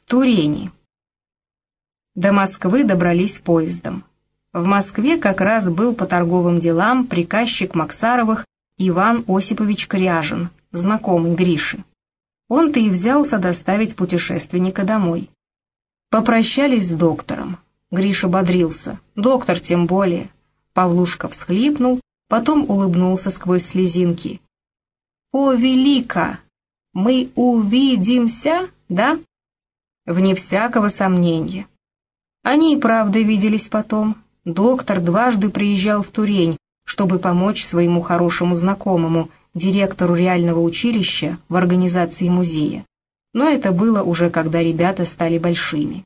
В Турени. До Москвы добрались поездом. В Москве как раз был по торговым делам приказчик Максаровых Иван Осипович Кряжин, знакомый Гриши. Он-то и взялся доставить путешественника домой. Попрощались с доктором. Гриша бодрился. Доктор тем более. Павлушка всхлипнул, потом улыбнулся сквозь слезинки. «О, велика! Мы увидимся, да?» Вне всякого сомнения. Они и правда виделись потом. Доктор дважды приезжал в Турень, чтобы помочь своему хорошему знакомому, директору реального училища в организации музея. Но это было уже когда ребята стали большими.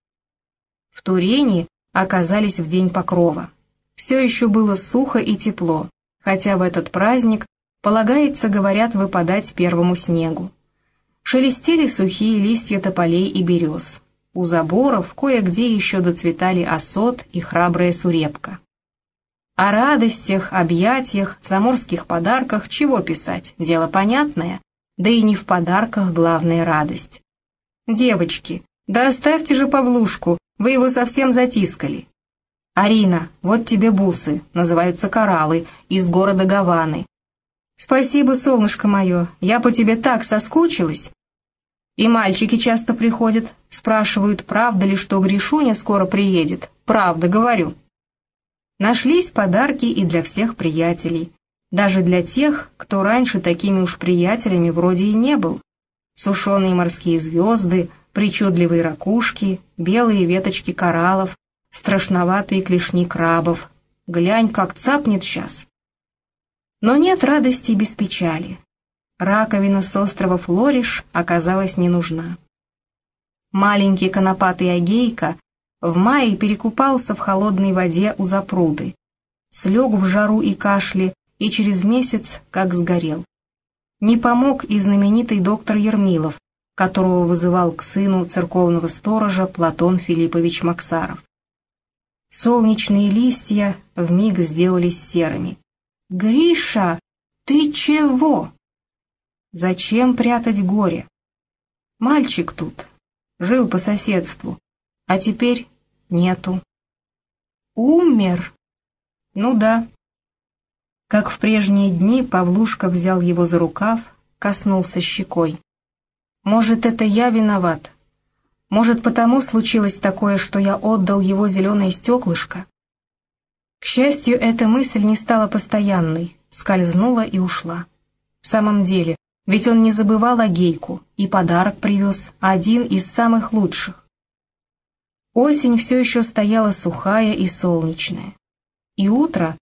В Турене оказались в день Покрова. Все еще было сухо и тепло, хотя в этот праздник полагается, говорят, выпадать первому снегу. Шелестели сухие листья тополей и берез. У заборов кое-где еще доцветали осот и храбрая сурепка. О радостях, объятиях, заморских подарках чего писать, дело понятное, да и не в подарках главная радость. «Девочки, да оставьте же Павлушку, вы его совсем затискали». «Арина, вот тебе бусы, называются кораллы, из города Гаваны. «Спасибо, солнышко мое, я по тебе так соскучилась». И мальчики часто приходят, спрашивают, правда ли, что Гришуня скоро приедет. Правда, говорю. Нашлись подарки и для всех приятелей. Даже для тех, кто раньше такими уж приятелями вроде и не был. Сушеные морские звезды, причудливые ракушки, белые веточки кораллов, страшноватые клешни крабов. Глянь, как цапнет сейчас. Но нет радости без печали. Раковина с острова Флориш оказалась не нужна. Маленький конопатый Агейка в мае перекупался в холодной воде у запруды, слег в жару и кашле и через месяц как сгорел. Не помог и знаменитый доктор Ермилов, которого вызывал к сыну церковного сторожа Платон Филиппович Максаров. Солнечные листья вмиг сделались серыми. «Гриша, ты чего?» «Зачем прятать горе?» «Мальчик тут, жил по соседству, а теперь нету». «Умер?» «Ну да». Как в прежние дни Павлушка взял его за рукав, коснулся щекой. «Может, это я виноват? Может, потому случилось такое, что я отдал его зеленое стеклышко?» К счастью, эта мысль не стала постоянной, скользнула и ушла. В самом деле, ведь он не забывал о гейку и подарок привез, один из самых лучших. Осень все еще стояла сухая и солнечная. И утро,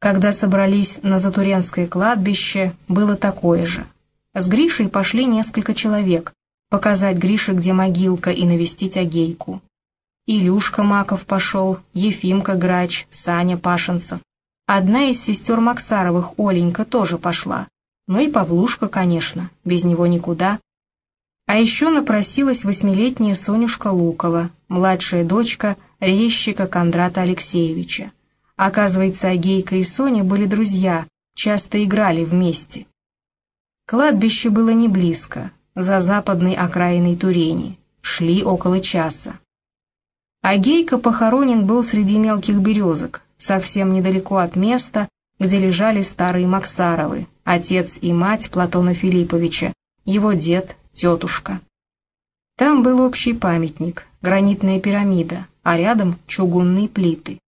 когда собрались на Затуренское кладбище, было такое же. С Гришей пошли несколько человек, показать Грише, где могилка, и навестить Агейку. Илюшка Маков пошел, Ефимка Грач, Саня Пашинцев. Одна из сестер Максаровых, Оленька, тоже пошла. Ну и Павлушка, конечно, без него никуда. А еще напросилась восьмилетняя Сонюшка Лукова, младшая дочка резчика Кондрата Алексеевича. Оказывается, Агейка и Соня были друзья, часто играли вместе. Кладбище было не близко, за западной окраиной Турени. Шли около часа. А Гейка похоронен был среди мелких березок, совсем недалеко от места, где лежали старые Максаровы, отец и мать Платона Филипповича, его дед, тетушка. Там был общий памятник, гранитная пирамида, а рядом чугунные плиты.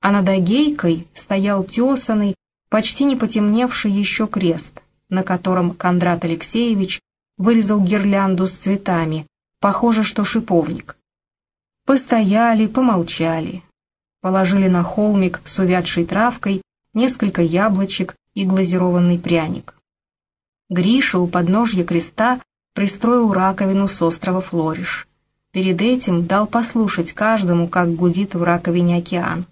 А над Агейкой стоял тесанный, почти не потемневший еще крест, на котором Кондрат Алексеевич вырезал гирлянду с цветами, похоже, что шиповник. Постояли, помолчали. Положили на холмик с увядшей травкой несколько яблочек и глазированный пряник. Гриша у подножья креста пристроил раковину с острова Флориш. Перед этим дал послушать каждому, как гудит в раковине океан.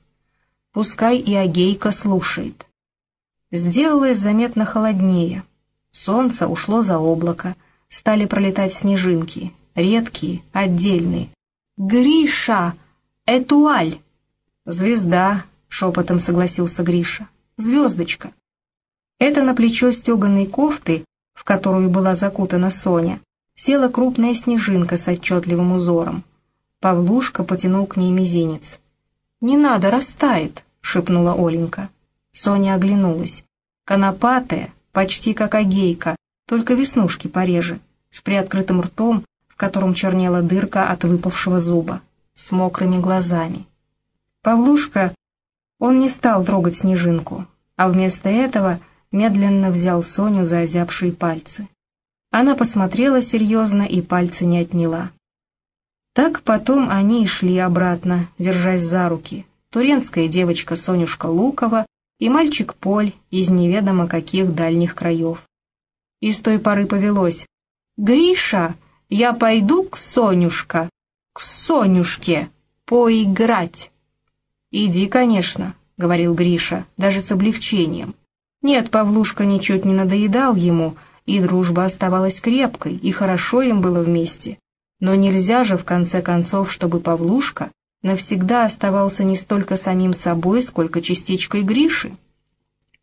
Пускай и Агейка слушает. Сделалось заметно холоднее. Солнце ушло за облако, стали пролетать снежинки, редкие, отдельные, «Гриша! Этуаль!» «Звезда!» — шепотом согласился Гриша. «Звездочка!» Это на плечо стеганой кофты, в которую была закутана Соня, села крупная снежинка с отчетливым узором. Павлушка потянул к ней мизинец. «Не надо, растает», — шепнула Оленька. Соня оглянулась. Конопатая, почти как агейка, только веснушки пореже, с приоткрытым ртом, в котором чернела дырка от выпавшего зуба, с мокрыми глазами. Павлушка, он не стал трогать снежинку, а вместо этого медленно взял Соню за озябшие пальцы. Она посмотрела серьезно и пальцы не отняла. Так потом они и шли обратно, держась за руки. Туренская девочка Сонюшка Лукова и мальчик Поль из неведомо каких дальних краев. И с той поры повелось. «Гриша, я пойду к Сонюшка, к Сонюшке, поиграть». «Иди, конечно», — говорил Гриша, даже с облегчением. Нет, Павлушка ничуть не надоедал ему, и дружба оставалась крепкой, и хорошо им было вместе. Но нельзя же, в конце концов, чтобы Павлушка навсегда оставался не столько самим собой, сколько частичкой Гриши.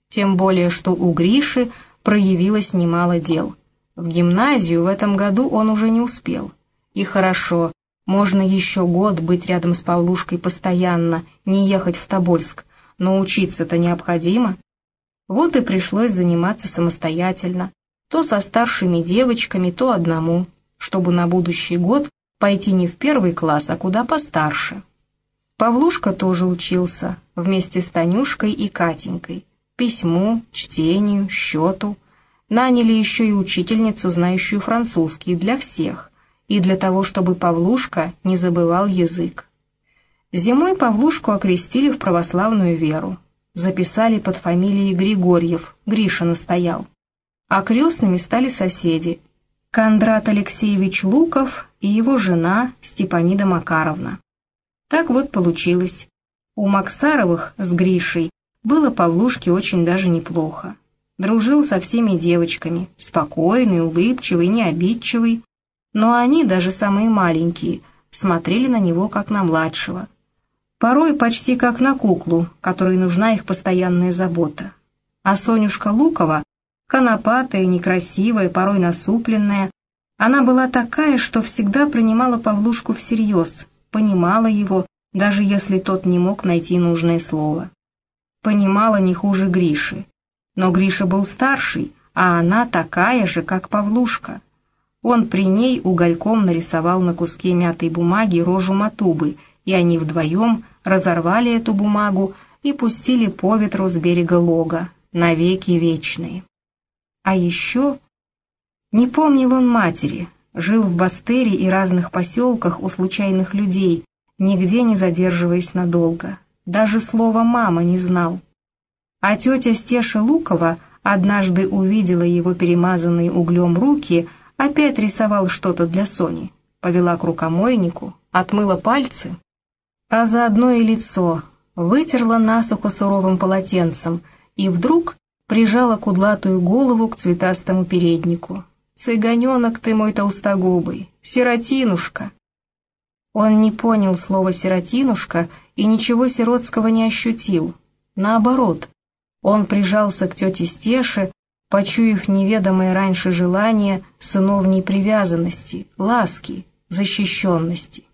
Тем более, что у Гриши проявилось немало дел. В гимназию в этом году он уже не успел. И хорошо, можно еще год быть рядом с Павлушкой постоянно, не ехать в Тобольск, но учиться-то необходимо. Вот и пришлось заниматься самостоятельно, то со старшими девочками, то одному, чтобы на будущий год пойти не в первый класс, а куда постарше. Павлушка тоже учился, вместе с Танюшкой и Катенькой, письму, чтению, счету. Наняли еще и учительницу, знающую французский, для всех, и для того, чтобы Павлушка не забывал язык. Зимой Павлушку окрестили в православную веру, записали под фамилией Григорьев, Гриша настоял. А крестными стали соседи, Кондрат Алексеевич Луков и его жена Степанида Макаровна. Так вот получилось. У Максаровых с Гришей было Павлушке очень даже неплохо. Дружил со всеми девочками, спокойный, улыбчивый, необидчивый. Но они, даже самые маленькие, смотрели на него как на младшего. Порой почти как на куклу, которой нужна их постоянная забота. А Сонюшка Лукова конопатая, некрасивая, порой насупленная. Она была такая, что всегда принимала Павлушку всерьез, понимала его, даже если тот не мог найти нужное слово. Понимала не хуже Гриши. Но Гриша был старший, а она такая же, как Павлушка. Он при ней угольком нарисовал на куске мятой бумаги рожу Матубы, и они вдвоем разорвали эту бумагу и пустили по ветру с берега лога, навеки вечные. А еще... Не помнил он матери, жил в Бастере и разных поселках у случайных людей, нигде не задерживаясь надолго. Даже слова «мама» не знал. А тетя Стеша Лукова однажды увидела его перемазанные углем руки, опять рисовал что-то для Сони, повела к рукомойнику, отмыла пальцы, а заодно и лицо, вытерла насухо суровым полотенцем, и вдруг прижала кудлатую голову к цветастому переднику. «Цыганенок ты мой толстогубый, сиротинушка!» Он не понял слова «сиротинушка» и ничего сиротского не ощутил. Наоборот, он прижался к тете Стеше, почуяв неведомое раньше желание сыновней привязанности, ласки, защищенности.